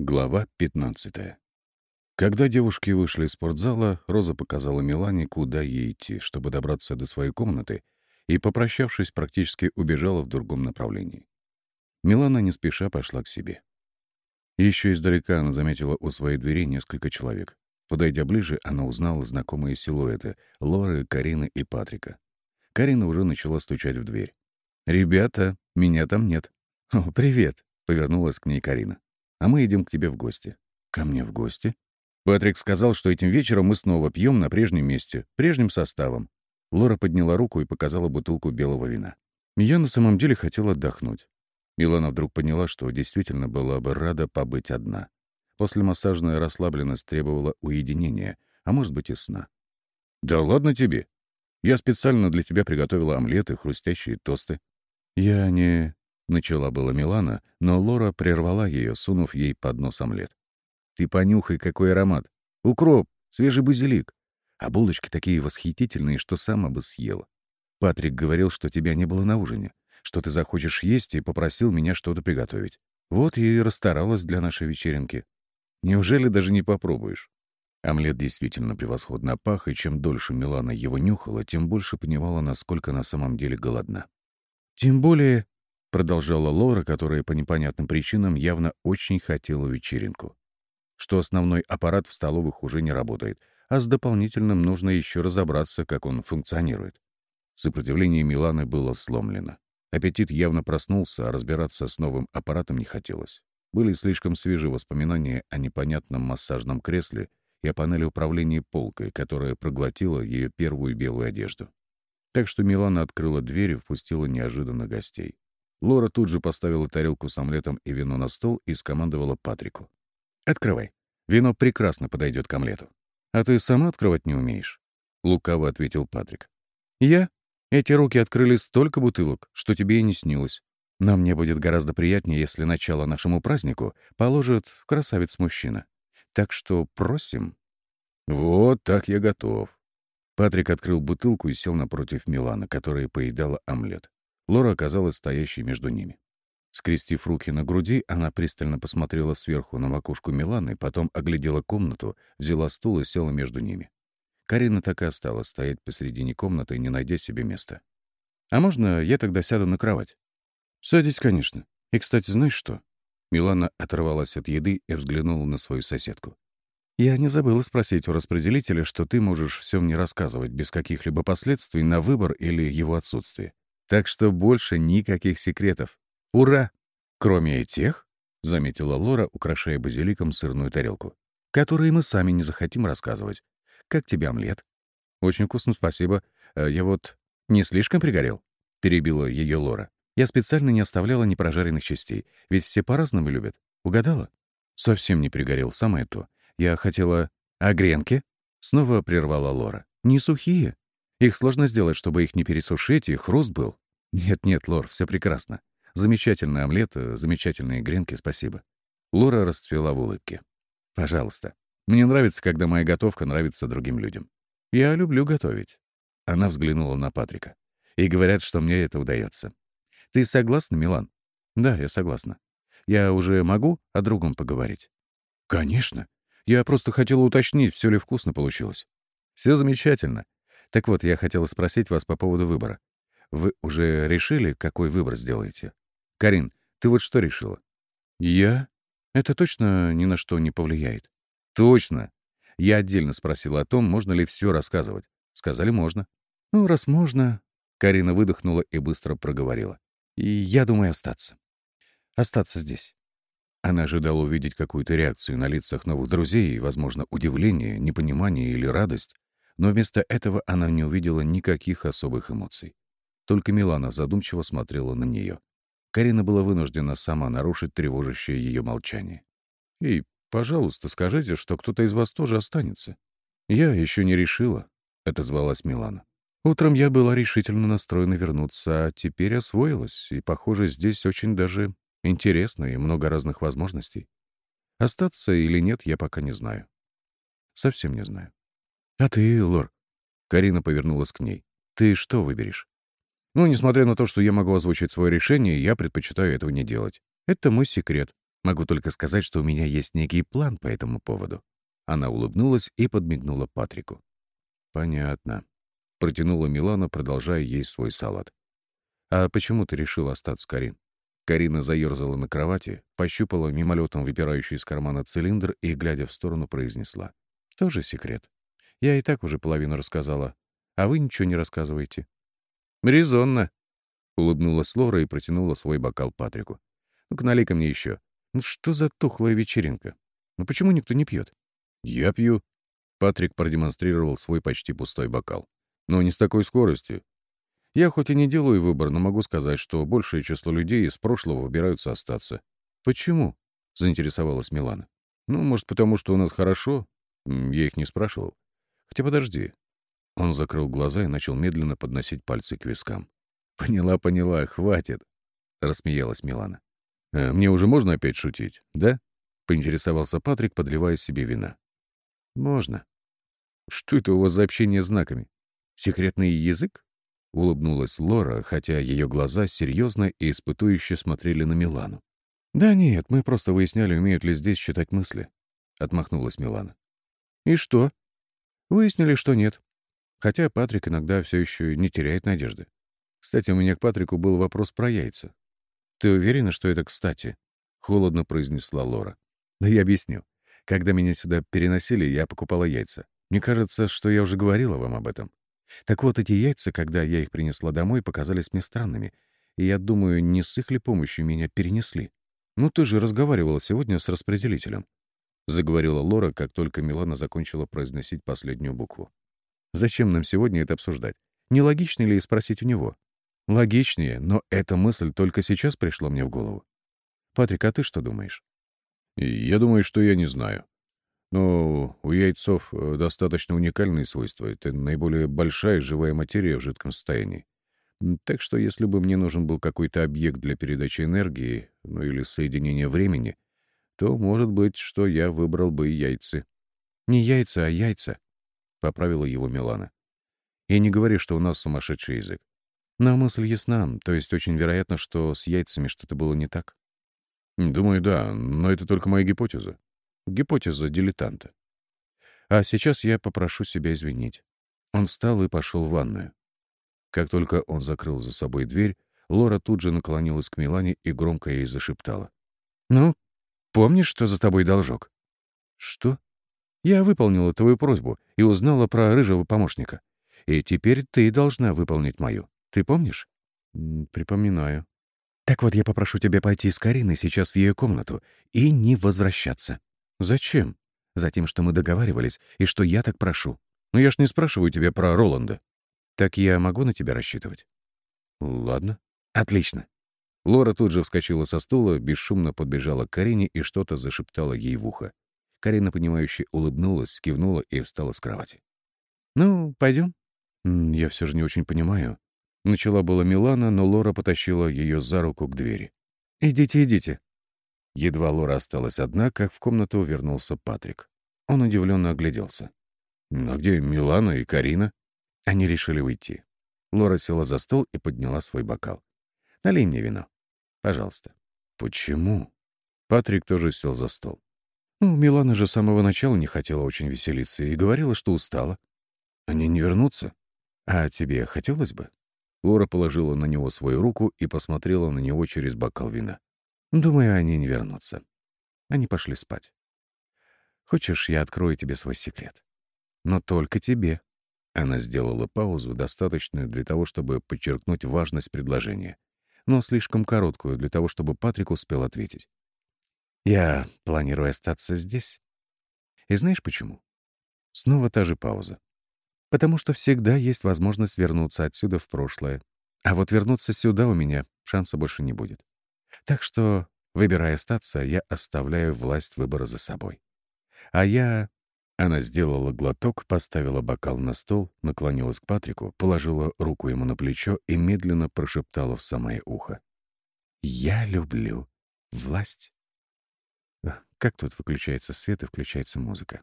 Глава 15. Когда девушки вышли из спортзала, Роза показала Милане, куда ей идти, чтобы добраться до своей комнаты, и, попрощавшись, практически убежала в другом направлении. Милана не спеша пошла к себе. Еще издалека она заметила у своей двери несколько человек. Подойдя ближе, она узнала знакомые силуэты — Лоры, Карины и Патрика. Карина уже начала стучать в дверь. «Ребята, меня там нет». «О, привет», — повернулась к ней Карина а мы идем к тебе в гости». «Ко мне в гости?» Патрик сказал, что этим вечером мы снова пьем на прежнем месте, прежним составом. Лора подняла руку и показала бутылку белого вина. Я на самом деле хотела отдохнуть. Милана вдруг поняла, что действительно была бы рада побыть одна. После массажная расслабленность требовала уединения, а может быть и сна. «Да ладно тебе. Я специально для тебя приготовила омлеты, хрустящие тосты». «Я не...» Начала была Милана, но Лора прервала ее, сунув ей под нос омлет. «Ты понюхай, какой аромат! Укроп, свежий базилик! А булочки такие восхитительные, что сама бы съела. Патрик говорил, что тебя не было на ужине, что ты захочешь есть и попросил меня что-то приготовить. Вот и расстаралась для нашей вечеринки. Неужели даже не попробуешь?» Омлет действительно превосходно пах, и чем дольше Милана его нюхала, тем больше понимала, насколько на самом деле голодна. «Тем более Продолжала Лора, которая по непонятным причинам явно очень хотела вечеринку. Что основной аппарат в столовых уже не работает, а с дополнительным нужно еще разобраться, как он функционирует. Сопротивление Миланы было сломлено. Аппетит явно проснулся, а разбираться с новым аппаратом не хотелось. Были слишком свежие воспоминания о непонятном массажном кресле и о панели управления полкой, которая проглотила ее первую белую одежду. Так что Милана открыла дверь и впустила неожиданно гостей. Лора тут же поставила тарелку с омлетом и вино на стол и скомандовала Патрику. «Открывай. Вино прекрасно подойдет к омлету». «А ты сама открывать не умеешь?» — лукаво ответил Патрик. «Я? Эти руки открыли столько бутылок, что тебе и не снилось. Но мне будет гораздо приятнее, если начало нашему празднику положит красавец-мужчина. Так что просим». «Вот так я готов». Патрик открыл бутылку и сел напротив Милана, которая поедала омлет. Лора оказалась стоящей между ними. Скрестив руки на груди, она пристально посмотрела сверху на макушку Миланы, потом оглядела комнату, взяла стул и села между ними. Карина так и осталась стоять посредине комнаты, не найдя себе места. «А можно я тогда сяду на кровать?» «Садись, конечно. И, кстати, знаешь что?» Милана оторвалась от еды и взглянула на свою соседку. «Я не забыла спросить у распределителя, что ты можешь все мне рассказывать без каких-либо последствий на выбор или его отсутствие. Так что больше никаких секретов. Ура! Кроме тех, — заметила Лора, украшая базиликом сырную тарелку, — которые мы сами не захотим рассказывать. Как тебе омлет? Очень вкусно, спасибо. Э, я вот не слишком пригорел? Перебила ее Лора. Я специально не оставляла непрожаренных частей, ведь все по-разному любят. Угадала? Совсем не пригорел, самое то. Я хотела... А гренки? Снова прервала Лора. Не сухие. Их сложно сделать, чтобы их не пересушить, и хруст был. Нет-нет, Лор, все прекрасно. Замечательный омлет, э, замечательные гренки, спасибо. Лора расцвела в улыбке. Пожалуйста. Мне нравится, когда моя готовка нравится другим людям. Я люблю готовить. Она взглянула на Патрика. И говорят, что мне это удается. Ты согласна, Милан? Да, я согласна. Я уже могу о другом поговорить? Конечно. Я просто хотела уточнить, все ли вкусно получилось. Все замечательно. Так вот, я хотела спросить вас по поводу выбора. Вы уже решили, какой выбор сделаете? Карин, ты вот что решила? Я? Это точно ни на что не повлияет. Точно. Я отдельно спросила о том, можно ли все рассказывать. Сказали, можно. Ну, раз можно... Карина выдохнула и быстро проговорила. И я думаю остаться. Остаться здесь. Она ожидала увидеть какую-то реакцию на лицах новых друзей, возможно, удивление, непонимание или радость, но вместо этого она не увидела никаких особых эмоций. Только Милана задумчиво смотрела на нее. Карина была вынуждена сама нарушить тревожащее ее молчание. «И, пожалуйста, скажите, что кто-то из вас тоже останется». «Я еще не решила», — отозвалась Милана. «Утром я была решительно настроена вернуться, а теперь освоилась, и, похоже, здесь очень даже интересно и много разных возможностей. Остаться или нет, я пока не знаю. Совсем не знаю. «А ты, Лор?» Карина повернулась к ней. «Ты что выберешь?» «Ну, несмотря на то, что я могу озвучить свое решение, я предпочитаю этого не делать. Это мой секрет. Могу только сказать, что у меня есть некий план по этому поводу». Она улыбнулась и подмигнула Патрику. «Понятно», — протянула Милана, продолжая есть свой салат. «А почему ты решил остаться, Карин?» Карина заерзала на кровати, пощупала мимолетом выпирающий из кармана цилиндр и, глядя в сторону, произнесла. «Тоже секрет. Я и так уже половину рассказала, а вы ничего не рассказываете». «Резонно», — улыбнулась Лора и протянула свой бокал Патрику. «Ну-ка, налей-ка мне еще. Ну что за тухлая вечеринка? Ну почему никто не пьет? «Я пью». Патрик продемонстрировал свой почти пустой бокал. «Но не с такой скоростью. Я хоть и не делаю выбор, но могу сказать, что большее число людей из прошлого выбираются остаться». «Почему?» — заинтересовалась Милана. «Ну, может, потому что у нас хорошо? Я их не спрашивал. Хотя подожди». Он закрыл глаза и начал медленно подносить пальцы к вискам. «Поняла, поняла, хватит», — рассмеялась Милана. «Э, «Мне уже можно опять шутить, да?» — поинтересовался Патрик, подливая себе вина. «Можно». «Что это у вас за общение знаками? Секретный язык?» — улыбнулась Лора, хотя ее глаза серьезно и испытующе смотрели на Милану. «Да нет, мы просто выясняли, умеют ли здесь читать мысли», — отмахнулась Милана. «И что?» «Выяснили, что нет. Хотя Патрик иногда все еще не теряет надежды. Кстати, у меня к Патрику был вопрос про яйца. «Ты уверена, что это кстати?» — холодно произнесла Лора. «Да я объясню. Когда меня сюда переносили, я покупала яйца. Мне кажется, что я уже говорила вам об этом. Так вот, эти яйца, когда я их принесла домой, показались мне странными. И я думаю, не с их ли помощью меня перенесли? Ну, ты же разговаривала сегодня с распределителем. Заговорила Лора, как только Милана закончила произносить последнюю букву. Зачем нам сегодня это обсуждать? Не логично ли спросить у него? Логичнее, но эта мысль только сейчас пришла мне в голову. Патрик, а ты что думаешь? Я думаю, что я не знаю. Но у яйцов э, достаточно уникальные свойства. Это наиболее большая живая материя в жидком состоянии. Так что если бы мне нужен был какой-то объект для передачи энергии, ну или соединения времени, то, может быть, что я выбрал бы яйца. «Не яйца, а яйца», — поправила его Милана. «И не говори, что у нас сумасшедший язык. Но мысль ясна, то есть очень вероятно, что с яйцами что-то было не так. Думаю, да, но это только моя гипотеза. Гипотеза дилетанта. А сейчас я попрошу себя извинить. Он встал и пошел в ванную. Как только он закрыл за собой дверь, Лора тут же наклонилась к Милане и громко ей зашептала. «Ну, помнишь, что за тобой должок?» «Что?» «Я выполнила твою просьбу и узнала про рыжего помощника. И теперь ты должна выполнить мою. Ты помнишь? Припоминаю. Так вот, я попрошу тебя пойти с Кариной сейчас в ее комнату и не возвращаться. Зачем? Затем, что мы договаривались и что я так прошу. Но я ж не спрашиваю тебя про Роланда. Так я могу на тебя рассчитывать? Ладно. Отлично. Лора тут же вскочила со стула, бесшумно подбежала к Карине и что-то зашептала ей в ухо. Карина, понимающе улыбнулась, кивнула и встала с кровати. «Ну, пойдем. «Я все же не очень понимаю. Начала была Милана, но Лора потащила ее за руку к двери. «Идите, идите». Едва Лора осталась одна, как в комнату вернулся Патрик. Он удивленно огляделся. «А где Милана и Карина?» Они решили уйти. Лора села за стол и подняла свой бокал. «Налей мне вино. Пожалуйста». «Почему?» Патрик тоже сел за стол. «Ну, Милана же с самого начала не хотела очень веселиться и говорила, что устала. Они не вернутся? А тебе хотелось бы?» Лора положила на него свою руку и посмотрела на него через бокал вина. «Думаю, они не вернутся. Они пошли спать. Хочешь, я открою тебе свой секрет? Но только тебе». Она сделала паузу, достаточную для того, чтобы подчеркнуть важность предложения, но слишком короткую для того, чтобы Патрик успел ответить. «Я планирую остаться здесь. И знаешь почему?» Снова та же пауза. Потому что всегда есть возможность вернуться отсюда в прошлое. А вот вернуться сюда у меня шанса больше не будет. Так что, выбирая остаться, я оставляю власть выбора за собой. А я... Она сделала глоток, поставила бокал на стол, наклонилась к Патрику, положила руку ему на плечо и медленно прошептала в самое ухо. «Я люблю власть». Как тут выключается свет и включается музыка?